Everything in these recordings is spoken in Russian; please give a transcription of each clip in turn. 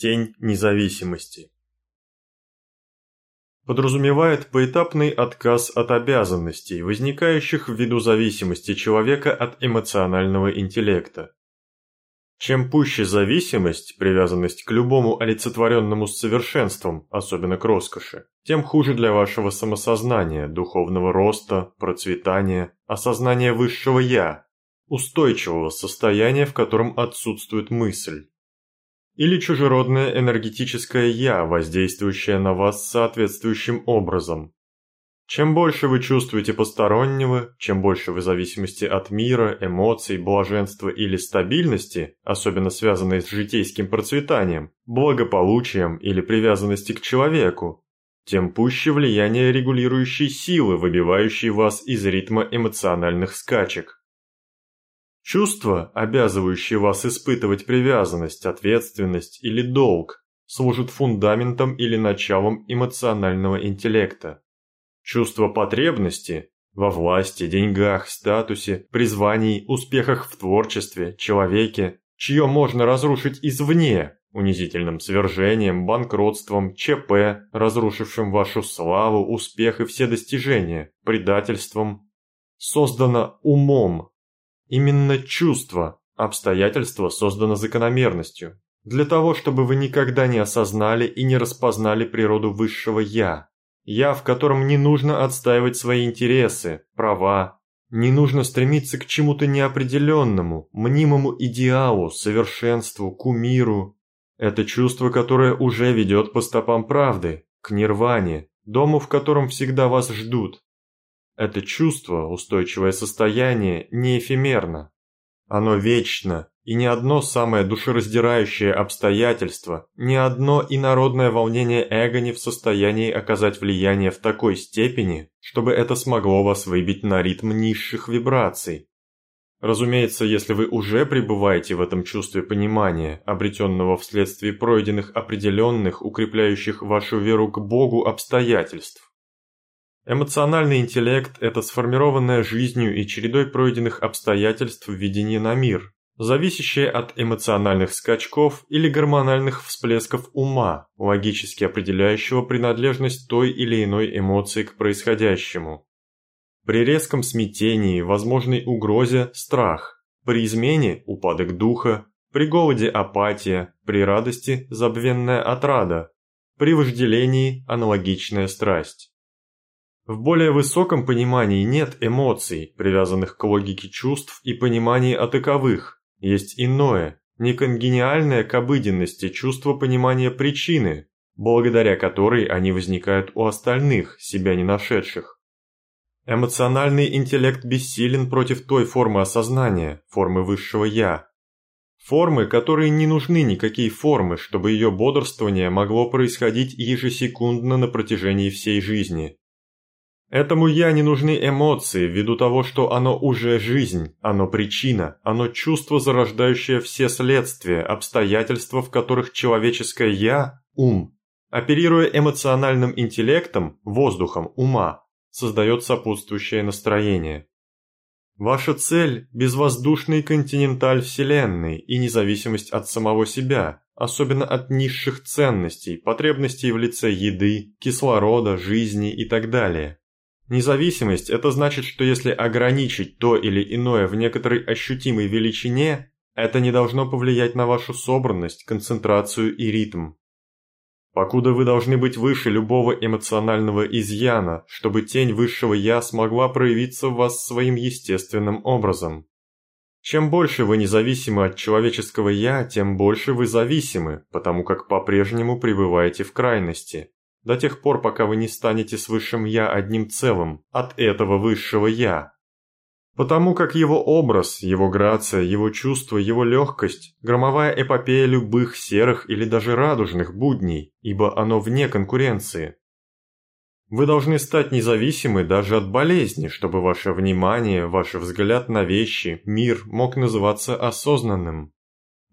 Тень независимости. Подразумевает поэтапный отказ от обязанностей, возникающих ввиду зависимости человека от эмоционального интеллекта. Чем пуще зависимость, привязанность к любому олицетворенному с совершенством, особенно к роскоши, тем хуже для вашего самосознания, духовного роста, процветания, осознания высшего «я», устойчивого состояния, в котором отсутствует мысль или чужеродное энергетическое «я», воздействующее на вас соответствующим образом. Чем больше вы чувствуете постороннего, чем больше вы зависимости от мира, эмоций, блаженства или стабильности, особенно связанной с житейским процветанием, благополучием или привязанности к человеку, тем пуще влияние регулирующей силы, выбивающей вас из ритма эмоциональных скачек. Чувства, обязывающие вас испытывать привязанность, ответственность или долг, служат фундаментом или началом эмоционального интеллекта. Чувство потребности во власти, деньгах, статусе, призвании, успехах в творчестве, человеке, чье можно разрушить извне, унизительным свержением, банкротством, ЧП, разрушившим вашу славу, успех и все достижения, предательством, создано умом, Именно чувство, обстоятельство создано закономерностью, для того, чтобы вы никогда не осознали и не распознали природу высшего «я». «Я», в котором не нужно отстаивать свои интересы, права, не нужно стремиться к чему-то неопределенному, мнимому идеалу, совершенству, кумиру. Это чувство, которое уже ведет по стопам правды, к нирване, дому, в котором всегда вас ждут, это чувство, устойчивое состояние, не эфемерно. Оно вечно, и ни одно самое душераздирающее обстоятельство, ни одно инородное волнение эго не в состоянии оказать влияние в такой степени, чтобы это смогло вас выбить на ритм низших вибраций. Разумеется, если вы уже пребываете в этом чувстве понимания, обретенного вследствие пройденных определенных, укрепляющих вашу веру к Богу обстоятельств. Эмоциональный интеллект – это сформированное жизнью и чередой пройденных обстоятельств введение на мир, зависящее от эмоциональных скачков или гормональных всплесков ума, логически определяющего принадлежность той или иной эмоции к происходящему. При резком смятении, возможной угрозе – страх, при измене – упадок духа, при голоде – апатия, при радости – забвенная отрада, при вожделении – аналогичная страсть. В более высоком понимании нет эмоций, привязанных к логике чувств и понимании о таковых. Есть иное, неконгениальное к обыденности чувство понимания причины, благодаря которой они возникают у остальных, себя не нашедших. Эмоциональный интеллект бессилен против той формы осознания, формы высшего «я». Формы, которые не нужны никакие формы, чтобы ее бодрствование могло происходить ежесекундно на протяжении всей жизни. Этому «я» не нужны эмоции, ввиду того, что оно уже жизнь, оно причина, оно чувство, зарождающее все следствия, обстоятельства, в которых человеческое «я» – ум, оперируя эмоциональным интеллектом, воздухом ума, создает сопутствующее настроение. Ваша цель – безвоздушный континенталь Вселенной и независимость от самого себя, особенно от низших ценностей, потребностей в лице еды, кислорода, жизни и так далее. Независимость – это значит, что если ограничить то или иное в некоторой ощутимой величине, это не должно повлиять на вашу собранность, концентрацию и ритм. Покуда вы должны быть выше любого эмоционального изъяна, чтобы тень высшего «я» смогла проявиться в вас своим естественным образом. Чем больше вы независимы от человеческого «я», тем больше вы зависимы, потому как по-прежнему пребываете в крайности до тех пор, пока вы не станете с высшим «я» одним целым от этого высшего «я». Потому как его образ, его грация, его чувство, его легкость – громовая эпопея любых серых или даже радужных будней, ибо оно вне конкуренции. Вы должны стать независимы даже от болезни, чтобы ваше внимание, ваш взгляд на вещи, мир мог называться осознанным.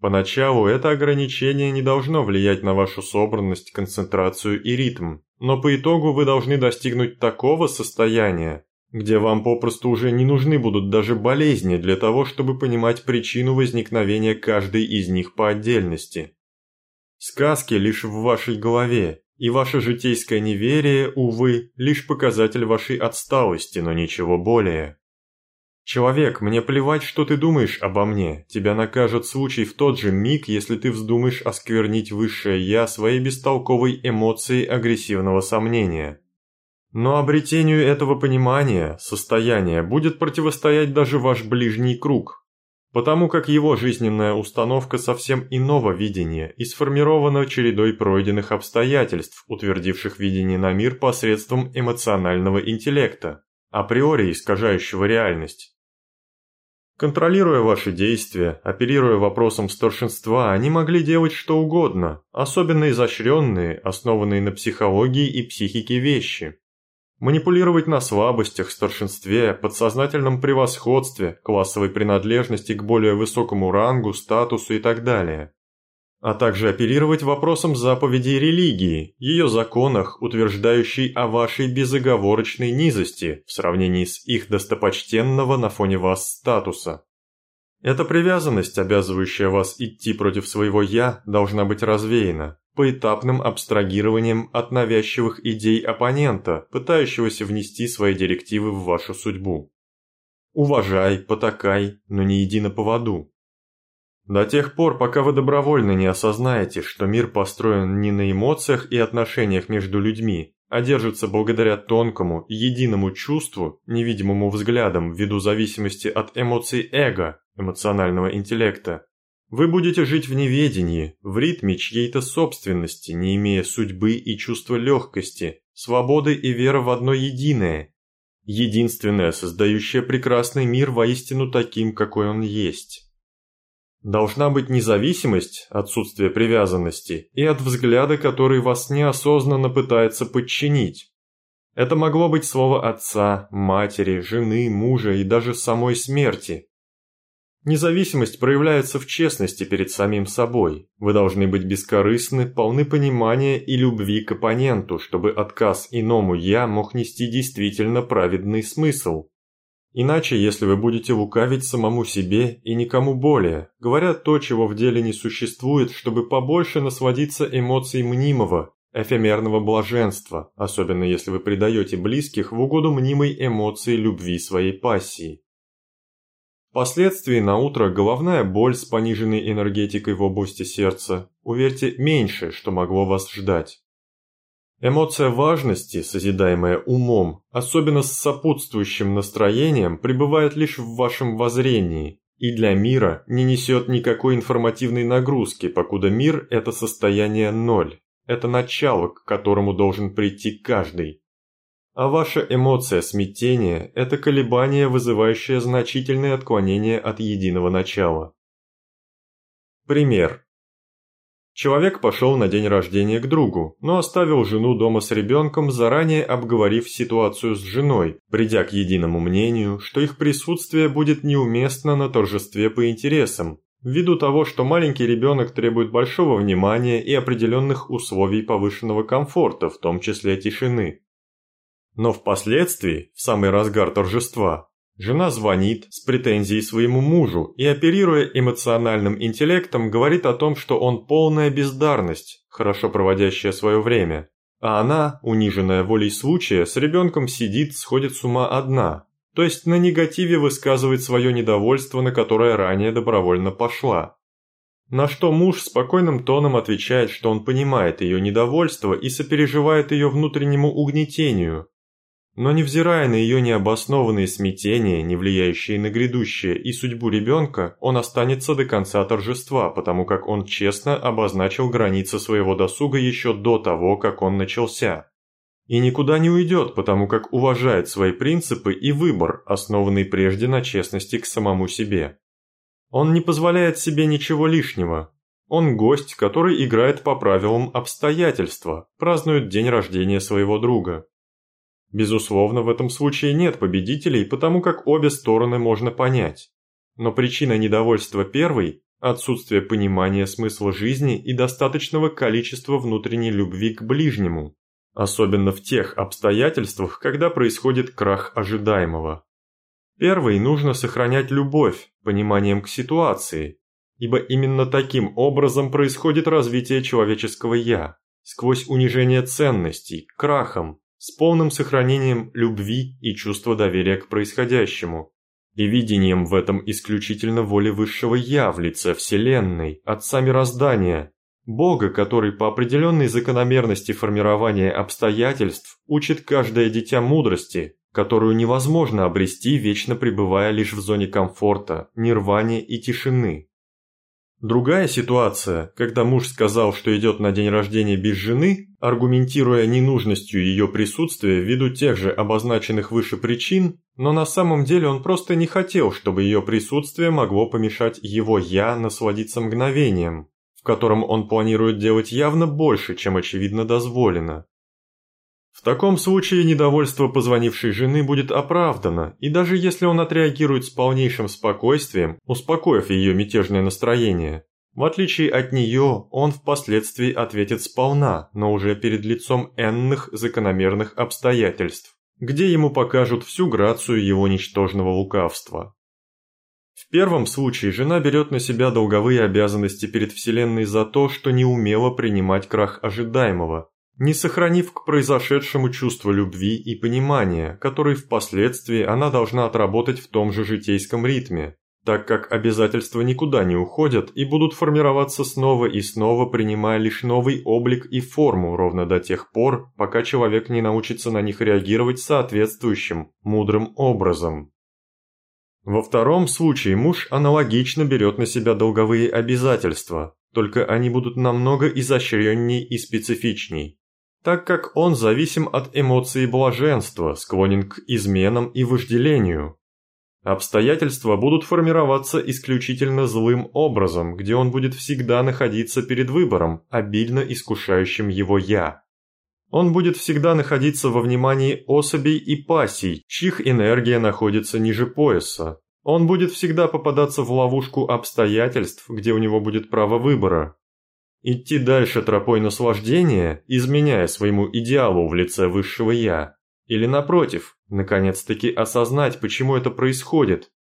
Поначалу это ограничение не должно влиять на вашу собранность, концентрацию и ритм, но по итогу вы должны достигнуть такого состояния, где вам попросту уже не нужны будут даже болезни для того, чтобы понимать причину возникновения каждой из них по отдельности. Сказки лишь в вашей голове, и ваше житейское неверие, увы, лишь показатель вашей отсталости, но ничего более. Человек, мне плевать, что ты думаешь обо мне, тебя накажет случай в тот же миг, если ты вздумаешь осквернить высшее «я» своей бестолковой эмоцией агрессивного сомнения. Но обретению этого понимания, состояния, будет противостоять даже ваш ближний круг, потому как его жизненная установка совсем иного видения и сформирована чередой пройденных обстоятельств, утвердивших видение на мир посредством эмоционального интеллекта, априори искажающего реальность. Контролируя ваши действия, оперируя вопросом старшинства, они могли делать что угодно, особенно изощренные, основанные на психологии и психике вещи. Манипулировать на слабостях, старшинстве, подсознательном превосходстве, классовой принадлежности к более высокому рангу, статусу и так далее. А также оперировать вопросом заповедей религии, ее законах, утверждающей о вашей безоговорочной низости в сравнении с их достопочтенного на фоне вас статуса. Эта привязанность, обязывающая вас идти против своего «я», должна быть развеяна, поэтапным абстрагированием от навязчивых идей оппонента, пытающегося внести свои директивы в вашу судьбу. Уважай, потакай, но не иди на поводу. До тех пор, пока вы добровольно не осознаете, что мир построен не на эмоциях и отношениях между людьми, а держится благодаря тонкому, единому чувству, невидимому взглядам ввиду зависимости от эмоций эго, эмоционального интеллекта, вы будете жить в неведении, в ритме чьей-то собственности, не имея судьбы и чувства легкости, свободы и веры в одно единое. Единственное, создающее прекрасный мир воистину таким, какой он есть. Должна быть независимость, отсутствие привязанности и от взгляда, который вас неосознанно пытается подчинить. Это могло быть слово отца, матери, жены, мужа и даже самой смерти. Независимость проявляется в честности перед самим собой. Вы должны быть бескорыстны, полны понимания и любви к оппоненту, чтобы отказ иному «я» мог нести действительно праведный смысл. Иначе, если вы будете лукавить самому себе и никому более, говоря то, чего в деле не существует, чтобы побольше насладиться эмоцией мнимого, эфемерного блаженства, особенно если вы предаете близких в угоду мнимой эмоции любви своей пассии. Впоследствии на утро головная боль с пониженной энергетикой в области сердца, уверьте, меньше, что могло вас ждать. Эмоция важности, созидаемая умом, особенно с сопутствующим настроением, пребывает лишь в вашем воззрении и для мира не несет никакой информативной нагрузки, покуда мир – это состояние ноль, это начало, к которому должен прийти каждый. А ваша эмоция смятения – это колебание, вызывающее значительные отклонения от единого начала. Пример. Человек пошел на день рождения к другу, но оставил жену дома с ребенком, заранее обговорив ситуацию с женой, придя к единому мнению, что их присутствие будет неуместно на торжестве по интересам, ввиду того, что маленький ребенок требует большого внимания и определенных условий повышенного комфорта, в том числе тишины. Но впоследствии, в самый разгар торжества, жена звонит с претензией своему мужу и, оперируя эмоциональным интеллектом, говорит о том, что он полная бездарность, хорошо проводящая свое время. А она, униженная волей случая, с ребенком сидит, сходит с ума одна, то есть на негативе высказывает свое недовольство, на которое ранее добровольно пошла. На что муж спокойным тоном отвечает, что он понимает ее недовольство и сопереживает ее внутреннему угнетению, но невзирая на ее необоснованные смятения, не влияющие на грядущее и судьбу ребенка, он останется до конца торжества, потому как он честно обозначил границы своего досуга еще до того, как он начался. И никуда не уйдет, потому как уважает свои принципы и выбор, основанный прежде на честности к самому себе. Он не позволяет себе ничего лишнего. Он гость, который играет по правилам обстоятельства, празднует день рождения своего друга. Безусловно, в этом случае нет победителей, потому как обе стороны можно понять. Но причина недовольства первой – отсутствие понимания смысла жизни и достаточного количества внутренней любви к ближнему, особенно в тех обстоятельствах, когда происходит крах ожидаемого. Первой нужно сохранять любовь, пониманием к ситуации, ибо именно таким образом происходит развитие человеческого «я», сквозь унижение ценностей, крахом, с полным сохранением любви и чувства доверия к происходящему, и видением в этом исключительно воли высшего «я» в лице Вселенной, Отца Мироздания, Бога, который по определенной закономерности формирования обстоятельств учит каждое дитя мудрости, которую невозможно обрести, вечно пребывая лишь в зоне комфорта, нирвани и тишины. Другая ситуация, когда муж сказал, что идет на день рождения без жены, аргументируя ненужностью ее присутствия ввиду тех же обозначенных выше причин, но на самом деле он просто не хотел, чтобы ее присутствие могло помешать его «я» насладиться мгновением, в котором он планирует делать явно больше, чем очевидно дозволено. В таком случае недовольство позвонившей жены будет оправдано, и даже если он отреагирует с полнейшим спокойствием, успокоив ее мятежное настроение, в отличие от нее, он впоследствии ответит сполна, но уже перед лицом энных закономерных обстоятельств, где ему покажут всю грацию его ничтожного лукавства. В первом случае жена берет на себя долговые обязанности перед Вселенной за то, что не умела принимать крах ожидаемого, не сохранив к произошедшему чувство любви и понимания, которые впоследствии она должна отработать в том же житейском ритме, так как обязательства никуда не уходят и будут формироваться снова и снова, принимая лишь новый облик и форму ровно до тех пор, пока человек не научится на них реагировать соответствующим, мудрым образом. Во втором случае муж аналогично берет на себя долговые обязательства, только они будут намного изощренней и специфичней так как он зависим от эмоций блаженства, склонен к изменам и вожделению. Обстоятельства будут формироваться исключительно злым образом, где он будет всегда находиться перед выбором, обильно искушающим его «я». Он будет всегда находиться во внимании особей и пассий, чьих энергия находится ниже пояса. Он будет всегда попадаться в ловушку обстоятельств, где у него будет право выбора. Идти дальше тропой наслаждения, изменяя своему идеалу в лице высшего «я», или напротив, наконец-таки осознать, почему это происходит.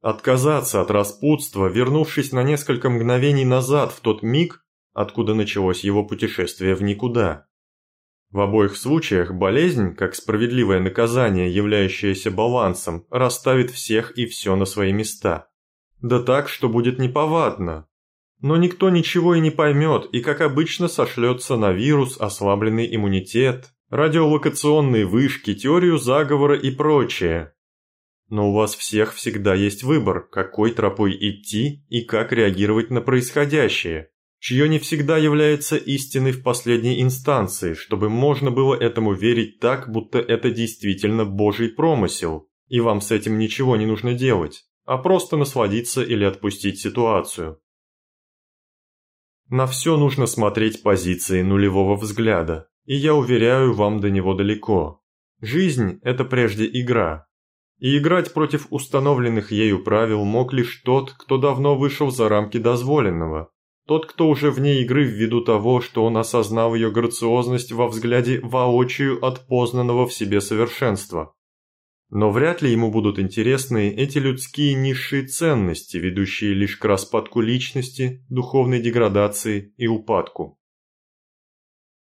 Отказаться от распутства, вернувшись на несколько мгновений назад в тот миг, откуда началось его путешествие в никуда. В обоих случаях болезнь, как справедливое наказание, являющееся балансом, расставит всех и все на свои места. Да так, что будет неповадно, но никто ничего и не поймет, и как обычно сошлется на вирус, ослабленный иммунитет, радиолокационные вышки, теорию заговора и прочее. Но у вас всех всегда есть выбор, какой тропой идти и как реагировать на происходящее, чье не всегда является истиной в последней инстанции, чтобы можно было этому верить так, будто это действительно Божий промысел, и вам с этим ничего не нужно делать, а просто насладиться или отпустить ситуацию. На все нужно смотреть позиции нулевого взгляда, и я уверяю вам до него далеко. Жизнь – это прежде игра. И играть против установленных ею правил мог лишь тот, кто давно вышел за рамки дозволенного. Тот, кто уже вне игры ввиду того, что он осознал ее грациозность во взгляде воочию от познанного в себе совершенства. Но вряд ли ему будут интересны эти людские низшие ценности, ведущие лишь к распадку личности, духовной деградации и упадку.